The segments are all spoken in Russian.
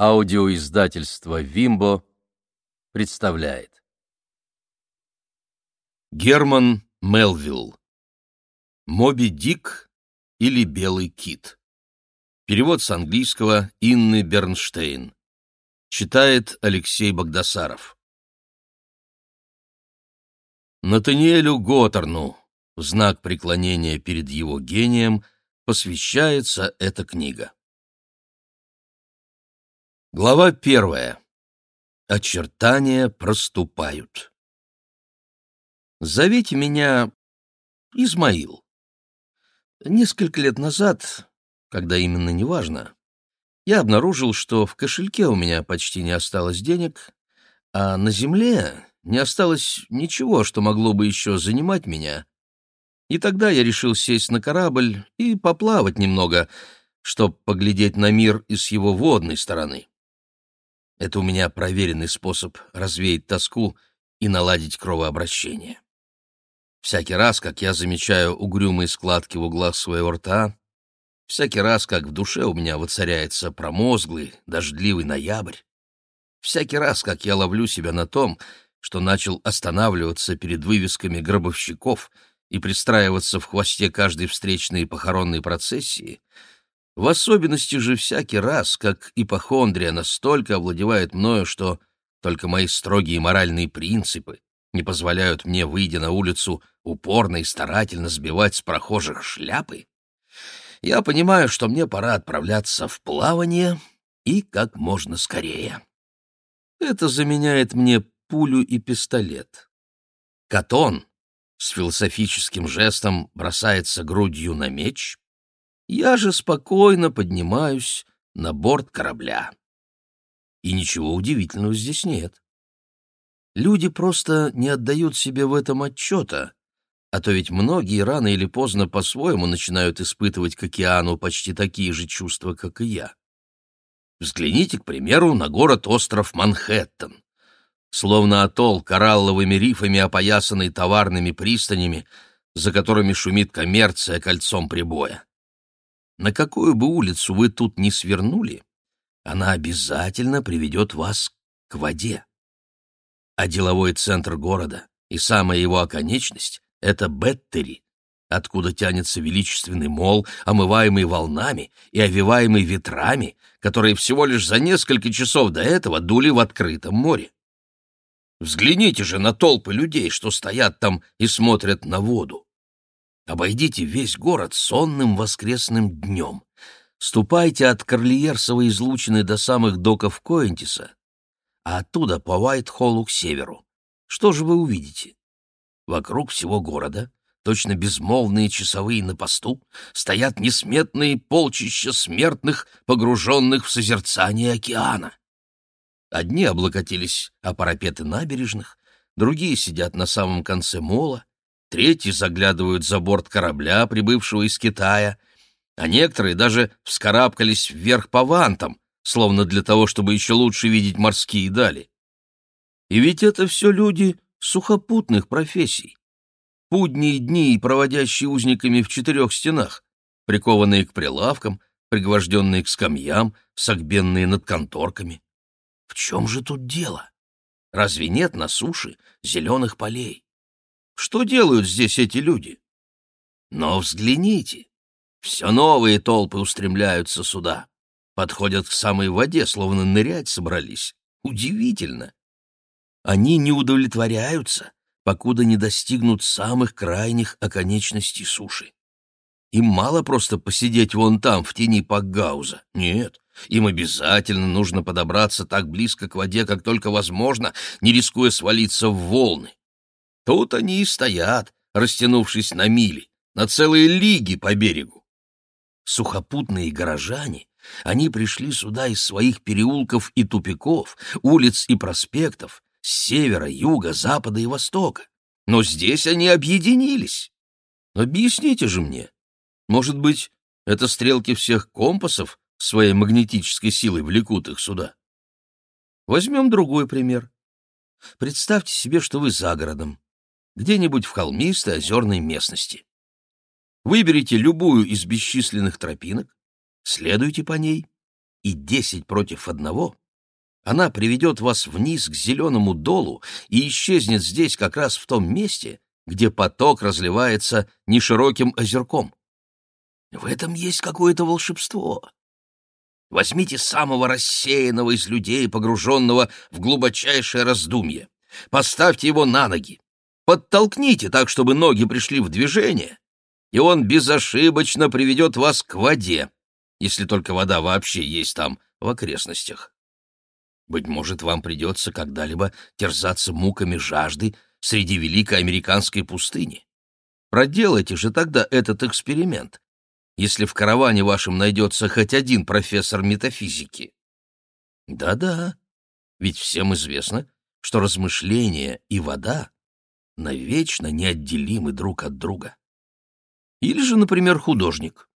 Аудиоиздательство «Вимбо» представляет. Герман Мелвилл. «Моби Дик» или «Белый кит». Перевод с английского Инны Бернштейн. Читает Алексей Богдасаров. Натаниэлю Готтерну в знак преклонения перед его гением посвящается эта книга. Глава первая. Очертания проступают. Зовите меня Измаил. Несколько лет назад, когда именно неважно, я обнаружил, что в кошельке у меня почти не осталось денег, а на земле не осталось ничего, что могло бы еще занимать меня. И тогда я решил сесть на корабль и поплавать немного, чтобы поглядеть на мир и с его водной стороны. Это у меня проверенный способ развеять тоску и наладить кровообращение. Всякий раз, как я замечаю угрюмые складки в углах своего рта, всякий раз, как в душе у меня воцаряется промозглый, дождливый ноябрь, всякий раз, как я ловлю себя на том, что начал останавливаться перед вывесками гробовщиков и пристраиваться в хвосте каждой встречной похоронной процессии — в особенности же всякий раз, как ипохондрия настолько овладевает мною, что только мои строгие моральные принципы не позволяют мне, выйдя на улицу, упорно и старательно сбивать с прохожих шляпы, я понимаю, что мне пора отправляться в плавание и как можно скорее. Это заменяет мне пулю и пистолет. Катон с философическим жестом бросается грудью на меч, я же спокойно поднимаюсь на борт корабля. И ничего удивительного здесь нет. Люди просто не отдают себе в этом отчета, а то ведь многие рано или поздно по-своему начинают испытывать к океану почти такие же чувства, как и я. Взгляните, к примеру, на город-остров Манхэттен. Словно атолл коралловыми рифами, опоясанный товарными пристанями, за которыми шумит коммерция кольцом прибоя. На какую бы улицу вы тут ни свернули, она обязательно приведет вас к воде. А деловой центр города и самая его оконечность — это Беттери, откуда тянется величественный мол, омываемый волнами и овиваемый ветрами, которые всего лишь за несколько часов до этого дули в открытом море. Взгляните же на толпы людей, что стоят там и смотрят на воду. Обойдите весь город сонным воскресным днем. Ступайте от Корлиерсовой излучины до самых доков Коэнтиса, а оттуда по Уайт-Холлу к северу. Что же вы увидите? Вокруг всего города, точно безмолвные часовые на посту, стоят несметные полчища смертных, погруженных в созерцание океана. Одни облокотились о парапеты набережных, другие сидят на самом конце мола, третьи заглядывают за борт корабля, прибывшего из Китая, а некоторые даже вскарабкались вверх по вантам, словно для того, чтобы еще лучше видеть морские дали. И ведь это все люди сухопутных профессий. Пудние дни, проводящие узниками в четырех стенах, прикованные к прилавкам, пригвожденные к скамьям, согбенные над конторками. В чем же тут дело? Разве нет на суше зеленых полей? Что делают здесь эти люди? Но взгляните, все новые толпы устремляются сюда, подходят к самой воде, словно нырять собрались. Удивительно. Они не удовлетворяются, покуда не достигнут самых крайних оконечностей суши. Им мало просто посидеть вон там, в тени Пакгауза. Нет, им обязательно нужно подобраться так близко к воде, как только возможно, не рискуя свалиться в волны. Тут они и стоят, растянувшись на мили, на целые лиги по берегу. Сухопутные горожане, они пришли сюда из своих переулков и тупиков, улиц и проспектов, с севера, юга, запада и востока. Но здесь они объединились. Объясните же мне. Может быть, это стрелки всех компасов своей магнетической силой влекут их сюда? Возьмем другой пример. Представьте себе, что вы за городом где-нибудь в холмистой озерной местности. Выберите любую из бесчисленных тропинок, следуйте по ней и десять против одного, она приведет вас вниз к зеленому долу и исчезнет здесь как раз в том месте, где поток разливается нешироким озерком. В этом есть какое-то волшебство. Возьмите самого рассеянного из людей, погруженного в глубочайшее раздумье. Поставьте его на ноги. Подтолкните так, чтобы ноги пришли в движение, и он безошибочно приведет вас к воде, если только вода вообще есть там, в окрестностях. Быть может, вам придется когда-либо терзаться муками жажды среди великой американской пустыни. Проделайте же тогда этот эксперимент, если в караване вашем найдется хоть один профессор метафизики. Да-да, ведь всем известно, что размышления и вода навечно неотделимы друг от друга. Или же, например, художник.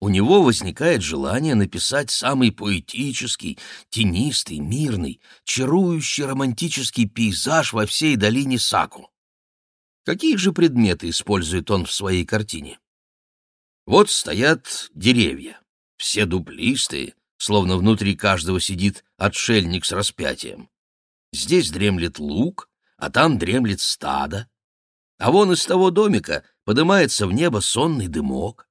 У него возникает желание написать самый поэтический, тенистый, мирный, чарующий романтический пейзаж во всей долине Саку. Какие же предметы использует он в своей картине? Вот стоят деревья, все дуплистые, словно внутри каждого сидит отшельник с распятием. Здесь дремлет луг, а там дремлет стадо. А вон из того домика поднимается в небо сонный дымок.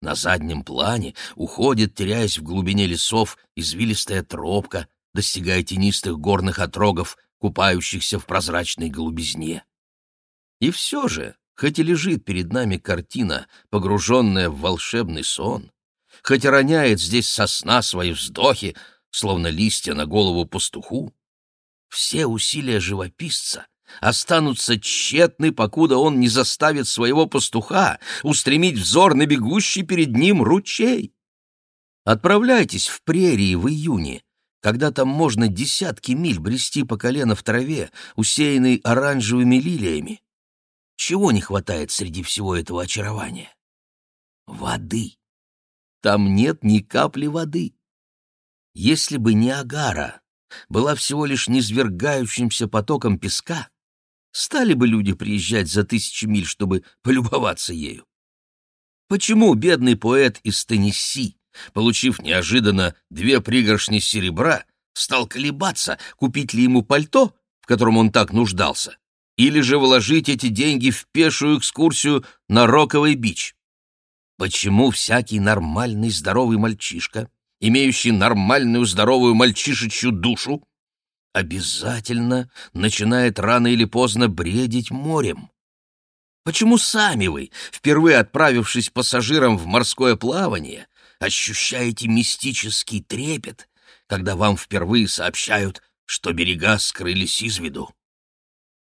На заднем плане уходит, теряясь в глубине лесов, извилистая тропка, достигая тенистых горных отрогов, купающихся в прозрачной голубизне. И все же, хоть и лежит перед нами картина, погруженная в волшебный сон, хоть и роняет здесь сосна свои вздохи, словно листья на голову пастуху, все усилия живописца останутся тщетны, покуда он не заставит своего пастуха устремить взор на бегущий перед ним ручей. Отправляйтесь в прерии в июне, когда там можно десятки миль брести по колено в траве, усеянной оранжевыми лилиями. Чего не хватает среди всего этого очарования? Воды. Там нет ни капли воды. Если бы не Агара, была всего лишь низвергающимся потоком песка, стали бы люди приезжать за тысячи миль, чтобы полюбоваться ею? Почему бедный поэт из Теннесси, получив неожиданно две пригоршни серебра, стал колебаться, купить ли ему пальто, в котором он так нуждался, или же вложить эти деньги в пешую экскурсию на Роковый бич? Почему всякий нормальный здоровый мальчишка, имеющий нормальную здоровую мальчишечью душу, обязательно начинает рано или поздно бредить морем. Почему сами вы, впервые отправившись пассажиром в морское плавание, ощущаете мистический трепет, когда вам впервые сообщают, что берега скрылись из виду?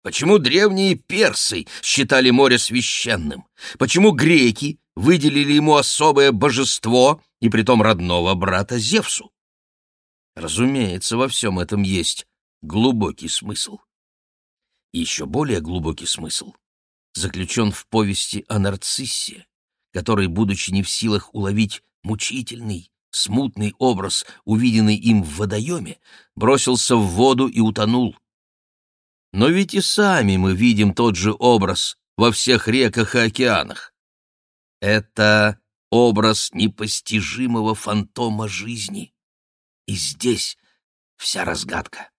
Почему древние персы считали море священным? Почему греки выделили ему особое божество, и притом родного брата Зевсу? Разумеется, во всем этом есть глубокий смысл. И еще более глубокий смысл заключен в повести о нарциссе, который, будучи не в силах уловить мучительный, смутный образ, увиденный им в водоеме, бросился в воду и утонул. Но ведь и сами мы видим тот же образ во всех реках и океанах. Это образ непостижимого фантома жизни. И здесь вся разгадка.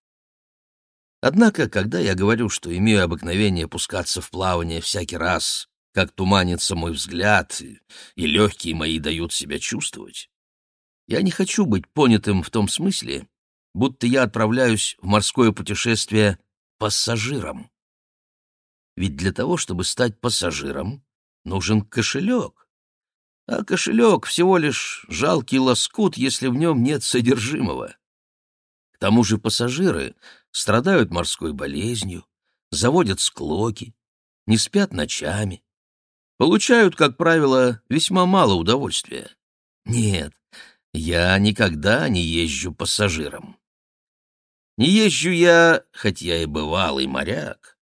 Однако, когда я говорю, что имею обыкновение пускаться в плавание всякий раз, как туманится мой взгляд, и, и легкие мои дают себя чувствовать, я не хочу быть понятым в том смысле, будто я отправляюсь в морское путешествие пассажиром. Ведь для того, чтобы стать пассажиром, нужен кошелек. А кошелек всего лишь жалкий лоскут, если в нем нет содержимого. К тому же пассажиры страдают морской болезнью, заводят склоки, не спят ночами, получают, как правило, весьма мало удовольствия. Нет, я никогда не езжу пассажиром. Не езжу я, хоть я и бывалый моряк,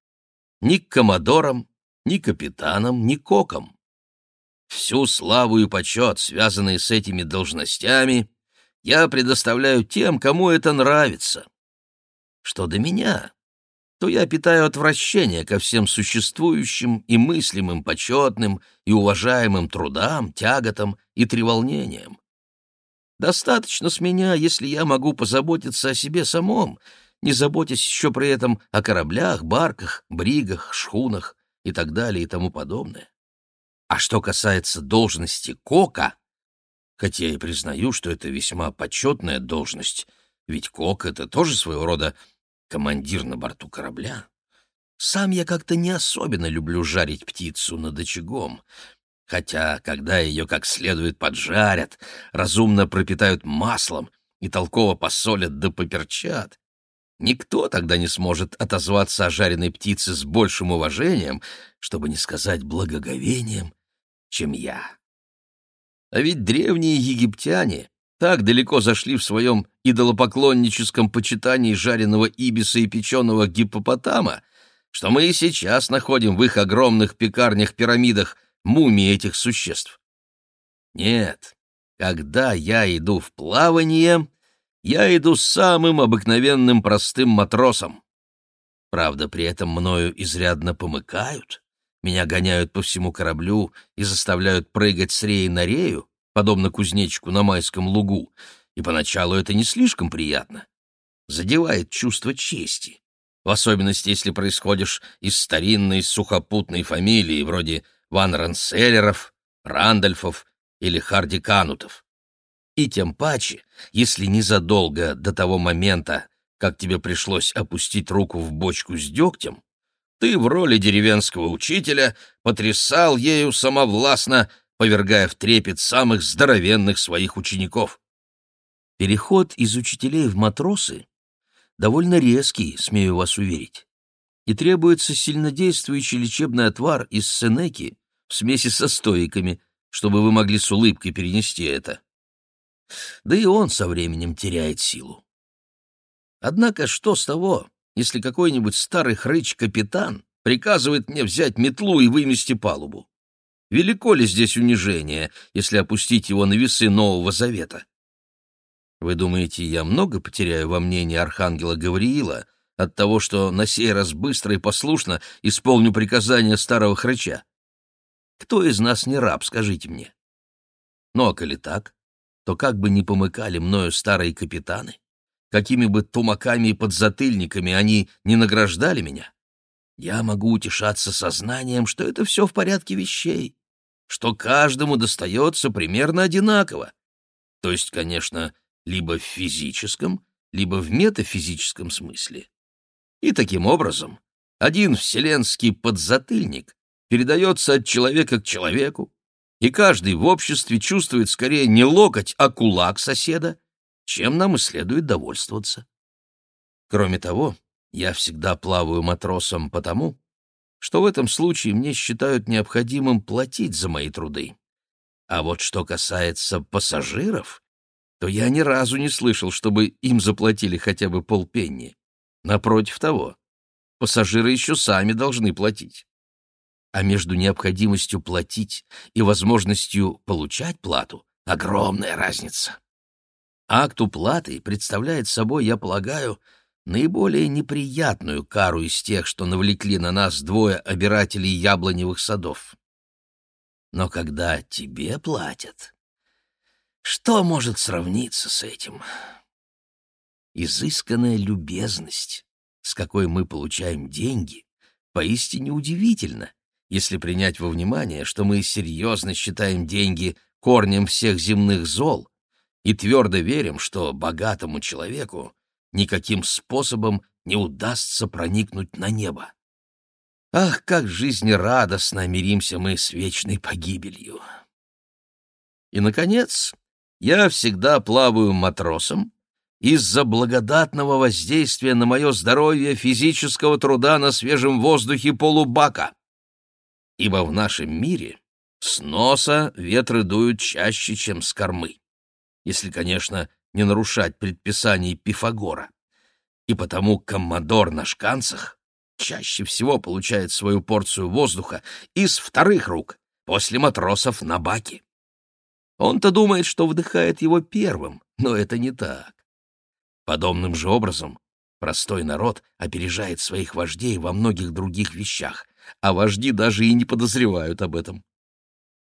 ни к коммодорам, ни капитанам, ни кокам. Всю славу и почет, связанные с этими должностями, я предоставляю тем, кому это нравится. Что до меня, то я питаю отвращение ко всем существующим и мыслимым почетным и уважаемым трудам, тяготам и треволнениям. Достаточно с меня, если я могу позаботиться о себе самом, не заботясь еще при этом о кораблях, барках, бригах, шхунах и так далее и тому подобное. А что касается должности кока, хотя я и признаю, что это весьма почетная должность, ведь кок — это тоже своего рода командир на борту корабля. Сам я как-то не особенно люблю жарить птицу над очагом, хотя, когда ее как следует поджарят, разумно пропитают маслом и толково посолят да поперчат, никто тогда не сможет отозваться о жареной птице с большим уважением, чтобы не сказать благоговением, чем я. А ведь древние египтяне так далеко зашли в своем идолопоклонническом почитании жареного ибиса и печеного гиппопотама, что мы и сейчас находим в их огромных пекарнях-пирамидах мумии этих существ. Нет, когда я иду в плавание, я иду самым обыкновенным простым матросом. Правда, при этом мною изрядно помыкают, меня гоняют по всему кораблю и заставляют прыгать с реи на рею, подобно кузнечику на майском лугу, и поначалу это не слишком приятно. Задевает чувство чести, в особенности, если происходишь из старинной сухопутной фамилии, вроде Ван Ранселлеров, Рандольфов или Харди Канутов. И тем паче, если незадолго до того момента, как тебе пришлось опустить руку в бочку с дегтем, ты в роли деревенского учителя потрясал ею самовластно, повергая в трепет самых здоровенных своих учеников. Переход из учителей в матросы довольно резкий, смею вас уверить, и требуется сильнодействующий лечебный отвар из сенеки в смеси со стоиками, чтобы вы могли с улыбкой перенести это. Да и он со временем теряет силу. Однако что с того, если какой-нибудь старый хрыч-капитан приказывает мне взять метлу и вымести палубу? Велико ли здесь унижение, если опустить его на весы Нового Завета? Вы думаете, я много потеряю во мнении архангела Гавриила от того, что на сей раз быстро и послушно исполню приказания старого хрыча? Кто из нас не раб, скажите мне? Ну, а коли так, то как бы ни помыкали мною старые капитаны, какими бы тумаками и подзатыльниками они не награждали меня, я могу утешаться сознанием, что это все в порядке вещей, что каждому достается примерно одинаково. То есть, конечно, либо в физическом, либо в метафизическом смысле. И таким образом один вселенский подзатыльник передается от человека к человеку, и каждый в обществе чувствует скорее не локоть, а кулак соседа, чем нам и следует довольствоваться. Кроме того, я всегда плаваю матросом потому, что в этом случае мне считают необходимым платить за мои труды. А вот что касается пассажиров, то я ни разу не слышал, чтобы им заплатили хотя бы полпенни. Напротив того, пассажиры еще сами должны платить. А между необходимостью платить и возможностью получать плату огромная разница. Акт уплаты представляет собой, я полагаю, наиболее неприятную кару из тех, что навлекли на нас двое обирателей яблоневых садов. Но когда тебе платят, что может сравниться с этим? Изысканная любезность, с какой мы получаем деньги, поистине удивительна, если принять во внимание, что мы серьезно считаем деньги корнем всех земных зол и твердо верим, что богатому человеку никаким способом не удастся проникнуть на небо. Ах, как жизнерадостно миримся мы с вечной погибелью! И, наконец, я всегда плаваю матросом из-за благодатного воздействия на мое здоровье физического труда на свежем воздухе полубака. Ибо в нашем мире с носа ветры дуют чаще, чем с кормы. Если, конечно, не нарушать предписаний Пифагора. И потому коммодор на шканцах чаще всего получает свою порцию воздуха из вторых рук, после матросов на баке. Он-то думает, что вдыхает его первым, но это не так. Подобным же образом простой народ опережает своих вождей во многих других вещах, а вожди даже и не подозревают об этом.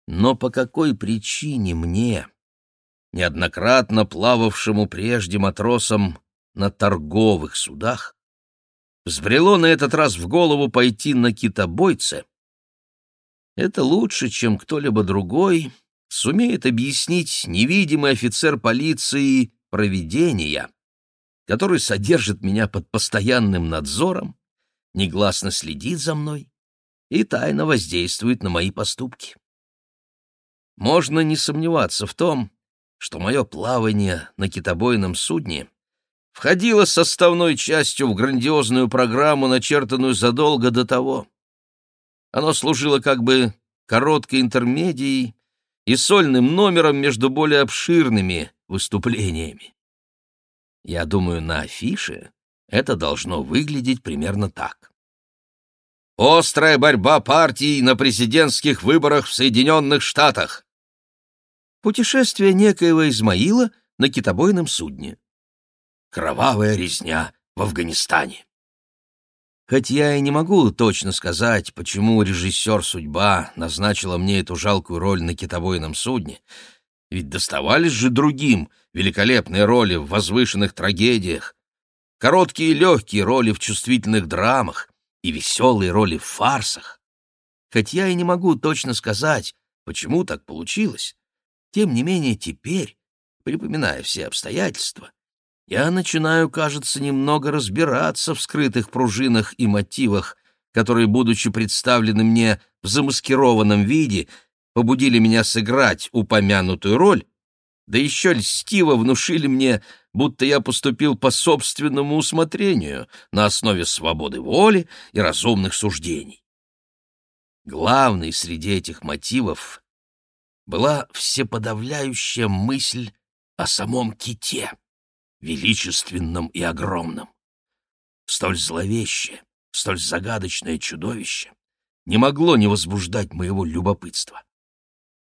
Но по какой причине мне, неоднократно плававшему прежде матросом на торговых судах, взбрело на этот раз в голову пойти на китобойце, это лучше, чем кто-либо другой сумеет объяснить невидимый офицер полиции провидения, который содержит меня под постоянным надзором, негласно следит за мной и тайно воздействует на мои поступки. Можно не сомневаться в том, что мое плавание на китобойном судне входило составной частью в грандиозную программу, начертанную задолго до того. Оно служило как бы короткой интермедией и сольным номером между более обширными выступлениями. Я думаю, на афише это должно выглядеть примерно так. Острая борьба партий на президентских выборах в Соединенных Штатах. Путешествие некоего Измаила на китобойном судне. Кровавая резня в Афганистане. Хоть я и не могу точно сказать, почему режиссер «Судьба» назначила мне эту жалкую роль на китобойном судне, ведь доставались же другим великолепные роли в возвышенных трагедиях, короткие и легкие роли в чувствительных драмах и веселые роли в фарсах. Хоть я и не могу точно сказать, почему так получилось, тем не менее теперь, припоминая все обстоятельства, я начинаю, кажется, немного разбираться в скрытых пружинах и мотивах, которые, будучи представлены мне в замаскированном виде, побудили меня сыграть упомянутую роль, да еще льстиво внушили мне, будто я поступил по собственному усмотрению на основе свободы воли и разумных суждений. Главной среди этих мотивов была всеподавляющая мысль о самом ките величественном и огромном. Столь зловещее, столь загадочное чудовище не могло не возбуждать моего любопытства.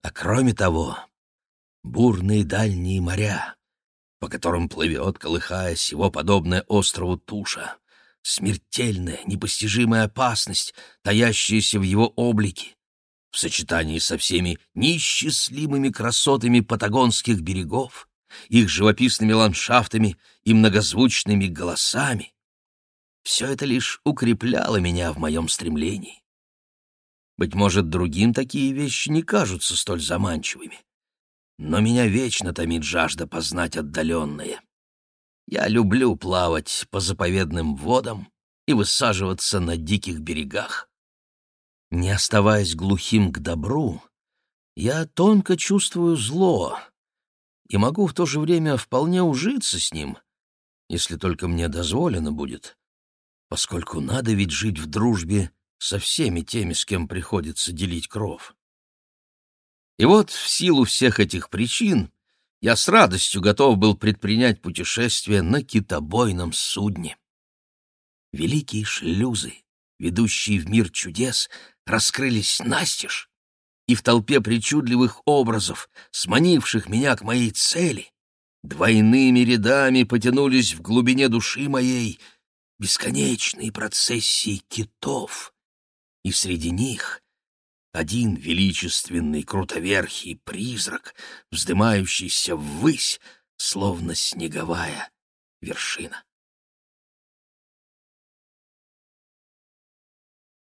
А кроме того, бурные дальние моря, по которым плывет, колыхаясь, его подобная острову туша, смертельная, непостижимая опасность, таящаяся в его облике, в сочетании со всеми неисчислимыми красотами патагонских берегов, их живописными ландшафтами и многозвучными голосами, все это лишь укрепляло меня в моем стремлении. Быть может, другим такие вещи не кажутся столь заманчивыми, но меня вечно томит жажда познать отдаленное. Я люблю плавать по заповедным водам и высаживаться на диких берегах. Не оставаясь глухим к добру, я тонко чувствую зло, и могу в то же время вполне ужиться с ним, если только мне дозволено будет, поскольку надо ведь жить в дружбе со всеми теми, с кем приходится делить кров. И вот в силу всех этих причин я с радостью готов был предпринять путешествие на китобойном судне. Великие шлюзы, ведущие в мир чудес, раскрылись настежь, и в толпе причудливых образов, сманивших меня к моей цели, двойными рядами потянулись в глубине души моей бесконечные процессии китов, и среди них один величественный крутоверхий призрак, вздымающийся ввысь, словно снеговая вершина.